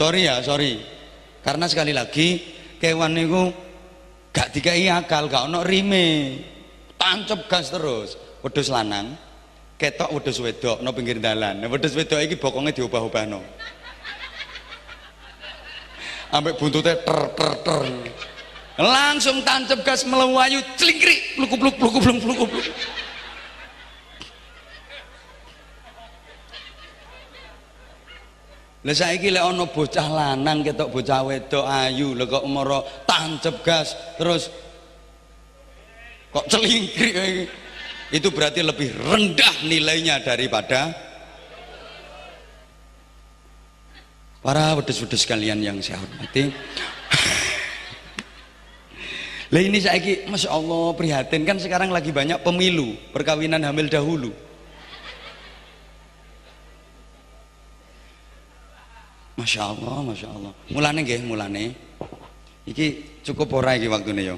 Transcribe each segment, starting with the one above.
sorry ya sorry. Karena sekali lagi kewan niku gak dikai akal gak ono rime. Tancep gas terus. Wedhus lanang ketok wedhus wedok no pinggir dalan. Nah, wedhus wedok iki bokonge diubah-ubahno. Ambek buntutnya ter ter ter. Langsung tancep gas melayu celingkrik plukup pluk plukup pluk plukup Lah saiki lek ana bocah lanang ketok bocah wedok ayu lho kok umara tancep gas terus kok celingkrik itu berarti lebih rendah nilainya daripada para wedus-wedus kalian yang saya hormati. Lah ini saiki Masya Allah prihatin. Kan sekarang lagi banyak pemilu perkawinan hamil dahulu Masya Allah, Masya Allah. Mulane nggih, mulane. Iki cukup ora iki waktune ya.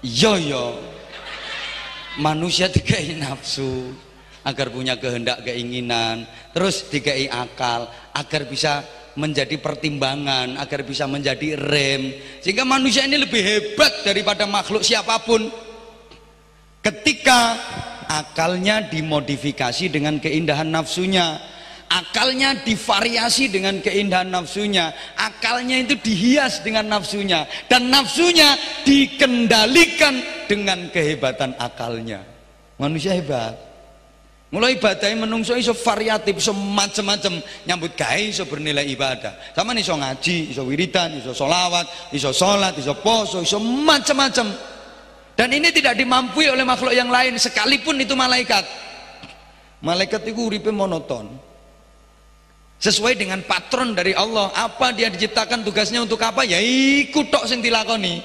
Yo yo. Manusia dikai nafsu agar punya kehendak keinginan, terus dikai akal agar bisa menjadi pertimbangan, agar bisa menjadi rem. Sehingga manusia ini lebih hebat daripada makhluk siapa pun. Ketika akalnya dimodifikasi dengan keindahan nafsunya. Akalnya divariasi dengan keindahan nafsunya. Akalnya itu dihias dengan nafsunya. Dan nafsunya dikendalikan dengan kehebatan akalnya. Manusia hebat. Mulai ibadah menungso iso variatif iso macam-macam nyambut gawe iso bernilai ibadah. Sama iso ngaji iso wiridan iso solawat iso sholat iso poso iso macam-macam dan ini tidak dimampui oleh makhluk yang lain sekalipun itu malaikat. Malaikat itu uripe monoton. Sesuai dengan patron dari Allah, apa dia diciptakan tugasnya untuk apa? Ya ikut tok sing dilakoni.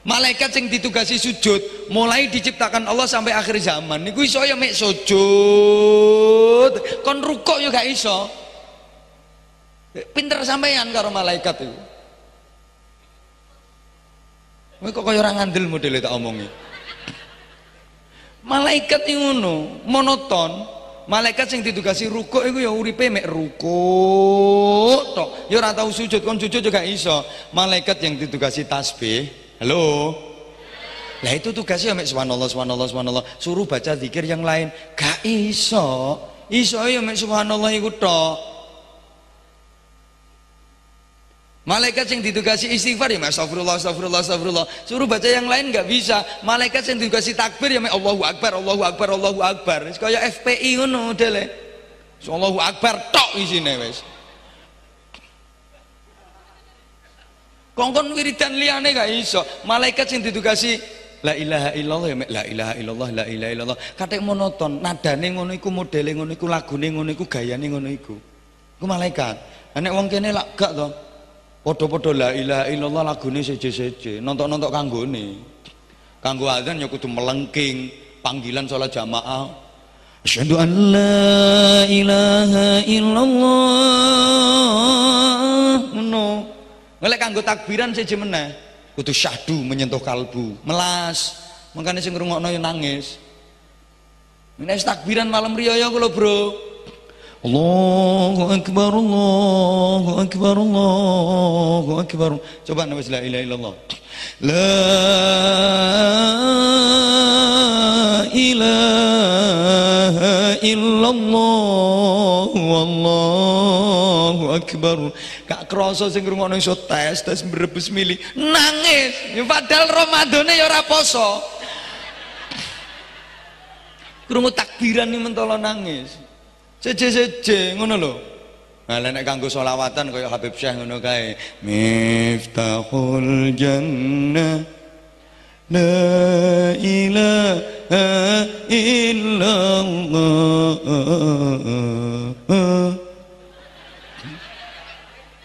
Malaikat sing ditugasi sujud, mulai diciptakan Allah sampai akhir zaman. Niku iso ya mek sujud, kon rukuk ya gak iso. Pinter sampeyan karo malaikat itu. Kowe kok kaya ora ngandel modele tak omongi. Malaikat iki ngono, monoton. Malaikat sing ditugasi rukuk iku ya uripe mek rukuk tok. Ya ora tau sujud, kon sujud juga iso. Malaikat yang ditugasi tasbih, halo. Lah itu tugasnya mek subhanallah subhanallah subhanallah. Suruh baca zikir yang lain, gak iso. Iso ya mek subhanallah iku tok. Malaikat yang ditugasi istighfar ya astagfirullah astagfirullah astagfirullah. Suruh baca yang lain nggak bisa. Malaikat yang ditugasi takbir ya Allahu akbar Allahu akbar Allahu akbar. Kaya FPI ngono modele. Allahu akbar tok isine wis. Kongkon wiridan liyane gak iso. Malaikat yang ditugasi La ilaha illallah ya la ilaha illallah la ilaha illallah. Katek monoton, nadane ngono iku, modele ngono iku, lagune ngono iku, gayane ngono iku. Malaikat. Nek wong kene lak gak. Podo-podo la ilaha illallah lagune seje-seje, nontok-nontok kanggone. Kanggo azan ya kudu melengking, panggilan sholat jamaah. Asyhadu an la ilaha illallah. Ngono. Ngelek kanggo takbiran seje meneh, kudu syahdu menyentuh kalbu, melas. Makanya sing ngrungokno yo nangis. Nek takbiran malam riyaya kula, Bro. Allahu Akbar Allahu Akbar Allahu Akbar. Coba nama la ilaha illallah. La ilaha illallah wallahu akbar. Gak krasa sing ngrungokno iso tes tes mbrebes mili. Nangis. Ya padahal Ramadane ya ora poso. Krungu takbiran iki mentolo nangis Seje-seje ngono lho. Nah, nek kanggo selawatan kaya Habib Syekh ngono kae. Miftahul jannah La ilaha illallah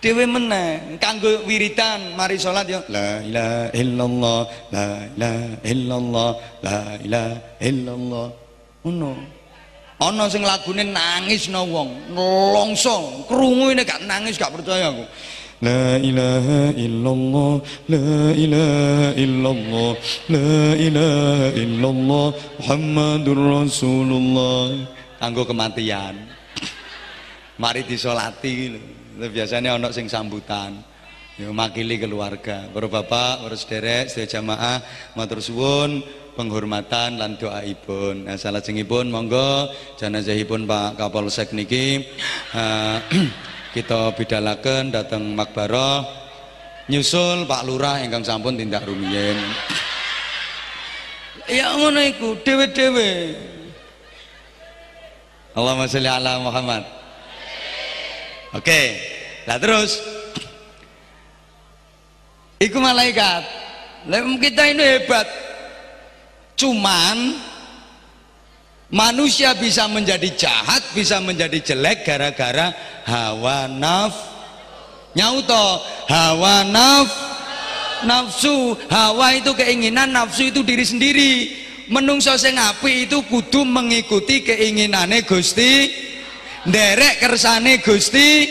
Dewe meneh kanggo wiridan mari salat yo la ilaha illallah la ilaha illallah la ilaha illallah ngono ana sing lagune nangis no wong nlongso krungu ini gak nangis gak percaya aku. La ilaha illallah La ilaha illallah La ilaha illallah Muhammadur Rasulullah. Kanggo kematian. Mari disolati Biasanya ono sing sambutan. Ya makili keluarga. Para bapak, para sederek, sedaya jamaah Matur suwun penghormatan lan doaipun. Nah, salajengipun monggo jenazahipun Pak Kapolsek niki uh, kita bidalaken dateng makbarah nyusul Pak Lurah ingkang sampun tindak rumiyin. Ya ngono iku dhewe-dhewe. Allahumma sholli ala Muhammad. Oke. Nah terus Iku malaikat. Kita ini hebat Cuman manusia bisa menjadi jahat, bisa menjadi jelek gara-gara hawa naf nyauto hawa naf nafsu. Hawa itu keinginan nafsu itu diri sendiri. Menungso sing api itu kudu mengikuti keinginane Gusti. Derek kersane Gusti.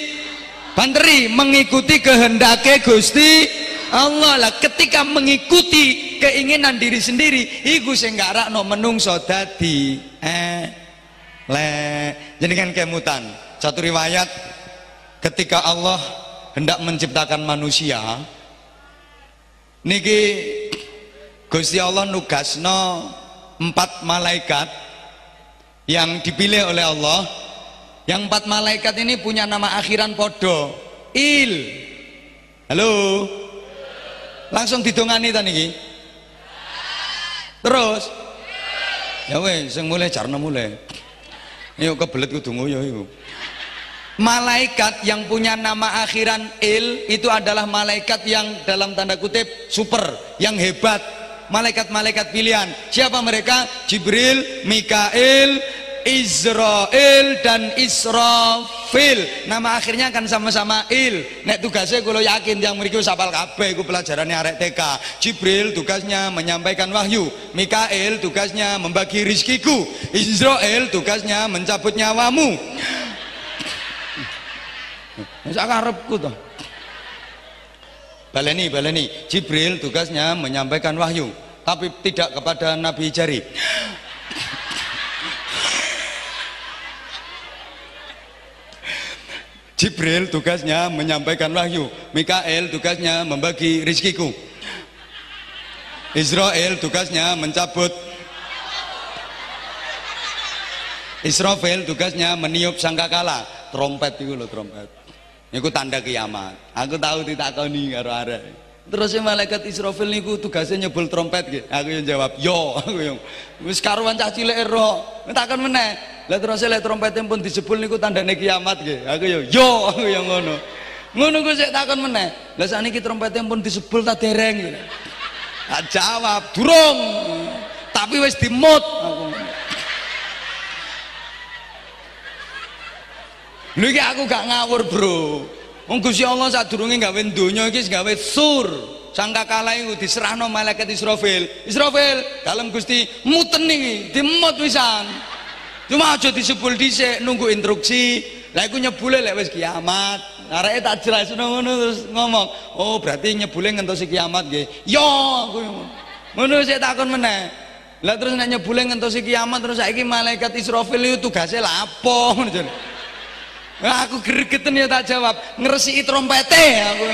Banteri mengikuti kehendake Gusti. Allah lah ketika mengikuti keinginan diri sendiri iku sing garakno menungso dadi eh le kan kemutan. Satu riwayat ketika Allah hendak menciptakan manusia niki Gusti Allah nugasno empat malaikat yang dipilih oleh Allah. Yang empat malaikat ini punya nama akhiran podo il. Halo? Langsung didongani ta niki. Terus Ya weh, sing mulai carna mulai. Yuk kebelet kudu ngoyo iku. Malaikat yang punya nama akhiran il itu adalah malaikat yang dalam tanda kutip super, yang hebat. Malaikat-malaikat pilihan. Siapa mereka? Jibril, Mikail, Israel dan Israfil. Nama akhirnya akan sama-sama il. Nek tugasnya kalau yakin yang mereka sapal kabeh itu pelajarannya arek TK Jibril tugasnya menyampaikan wahyu. Mikael tugasnya membagi rizkiku. Israel tugasnya mencabut nyawamu. Masa karepku toh baleni baleni. Jibril tugasnya menyampaikan wahyu tapi tidak kepada Nabi Jari Jibril tugasnya menyampaikan wahyu Mikael tugasnya membagi rizkiku Israel tugasnya mencabut Israfil tugasnya meniup sangkakala trompet itu loh trompet itu tanda kiamat aku tahu ditakoni karo arek Terus malaikat Israfil niku tugasnya nyebul trompet gitu. Aku yang jawab, "Yo." Aku yang wis karuan cah cilik ero. Takon meneh. Lah terus lek trompetnya pun disebul niku tandane kiamat gitu. Aku yo, "Yo." Aku yang ngono. Ngono ku sik takon meneh. Lah sakniki trompetnya pun disebul ta dereng. Tak jawab, "Durung." Tapi wis dimut aku. Lha aku gak ngawur, Bro. Wong Gusti Allah sadurunge gawe donya iki gawe sur. Sangka kala iku diserahno malaikat Israfil. Israfil, dalam Gusti muten iki, dimut wisan. Cuma aja disebul dhisik nunggu instruksi. Lah iku nyebule lek wis kiamat. Areke tak jelasno ngono terus ngomong, "Oh, berarti nyebule ngentosi kiamat nggih." Yo, aku ngono sik takon meneh. Lah terus nek nyebule ngentosi kiamat terus saiki malaikat Israfil itu tugasnya lapo ngono Nah, aku gregetan ya tak jawab, ngeresi trompete aku.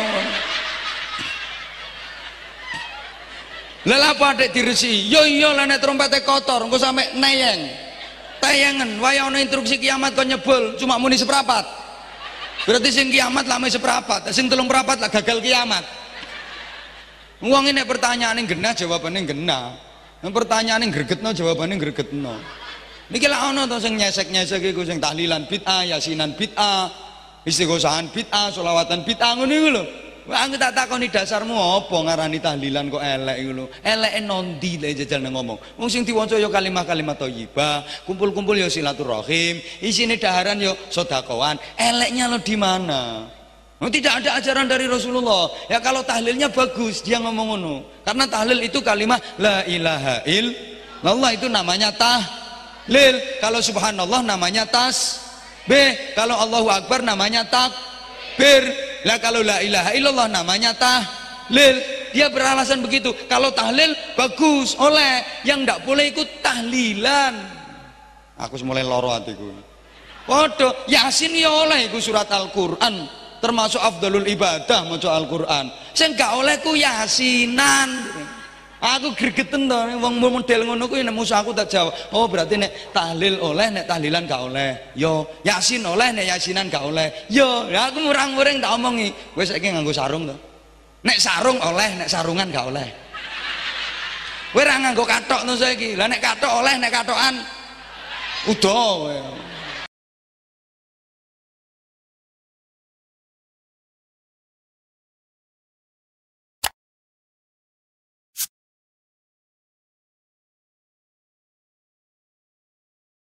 Lah apa adek diresi? Yo yo lah nek trompete kotor, engko sampe neyeng. Tayangan, waya ana instruksi kiamat nyebul, cuma muni seprapat. Berarti sing kiamat lama seprapat, sing telung perapat lah gagal kiamat. Wong ini pertanyaan yang genah jawabannya genah. Pertanyaan yang gregetno jawabannya gregetno. Niki lah ono to sing nyesek-nyesek iku sing tahlilan bid'ah, yasinan bid'ah, istighosahan bid'ah, selawatan bid'ah ngono iku lho. Aku tak takoni dasarmu apa ngarani tahlilan kok elek iku lho. Eleke nondi le jajal nang ngomong. Wong sing diwaca ya kalimat-kalimat thayyibah, kumpul-kumpul ya silaturahim, isine daharan ya sedekawan. Eleknya lo di mana? Oh, tidak ada ajaran dari Rasulullah. Ya kalau tahlilnya bagus, dia ngomong ngono. Karena tahlil itu kalimat la ilaha illallah itu namanya tah lil kalau subhanallah namanya tas B kalau Allahu Akbar namanya takbir lah kalau la ilaha illallah namanya tahlil dia beralasan begitu kalau tahlil bagus oleh yang tidak boleh ikut tahlilan aku mulai loro hatiku Waduh, Yasin ya oleh iku surat Al-Qur'an, termasuk afdalul ibadah maca Al-Qur'an. Sing gak oleh ku Yasinan. Aku gregeten to wong model ngono kuwi nek musuh aku tak jawab. Oh, berarti nek tahlil oleh, nek tahlilan gak oleh. Yo, Yasin oleh, nek Yasinan gak oleh. Yo, ya aku murang-muring tak omongi. Kowe saiki nganggo sarung to. Nek sarung oleh, nek sarungan gak oleh. Kowe ora nganggo katok to saiki. Lah nek katok oleh, nek katokan udah kowe.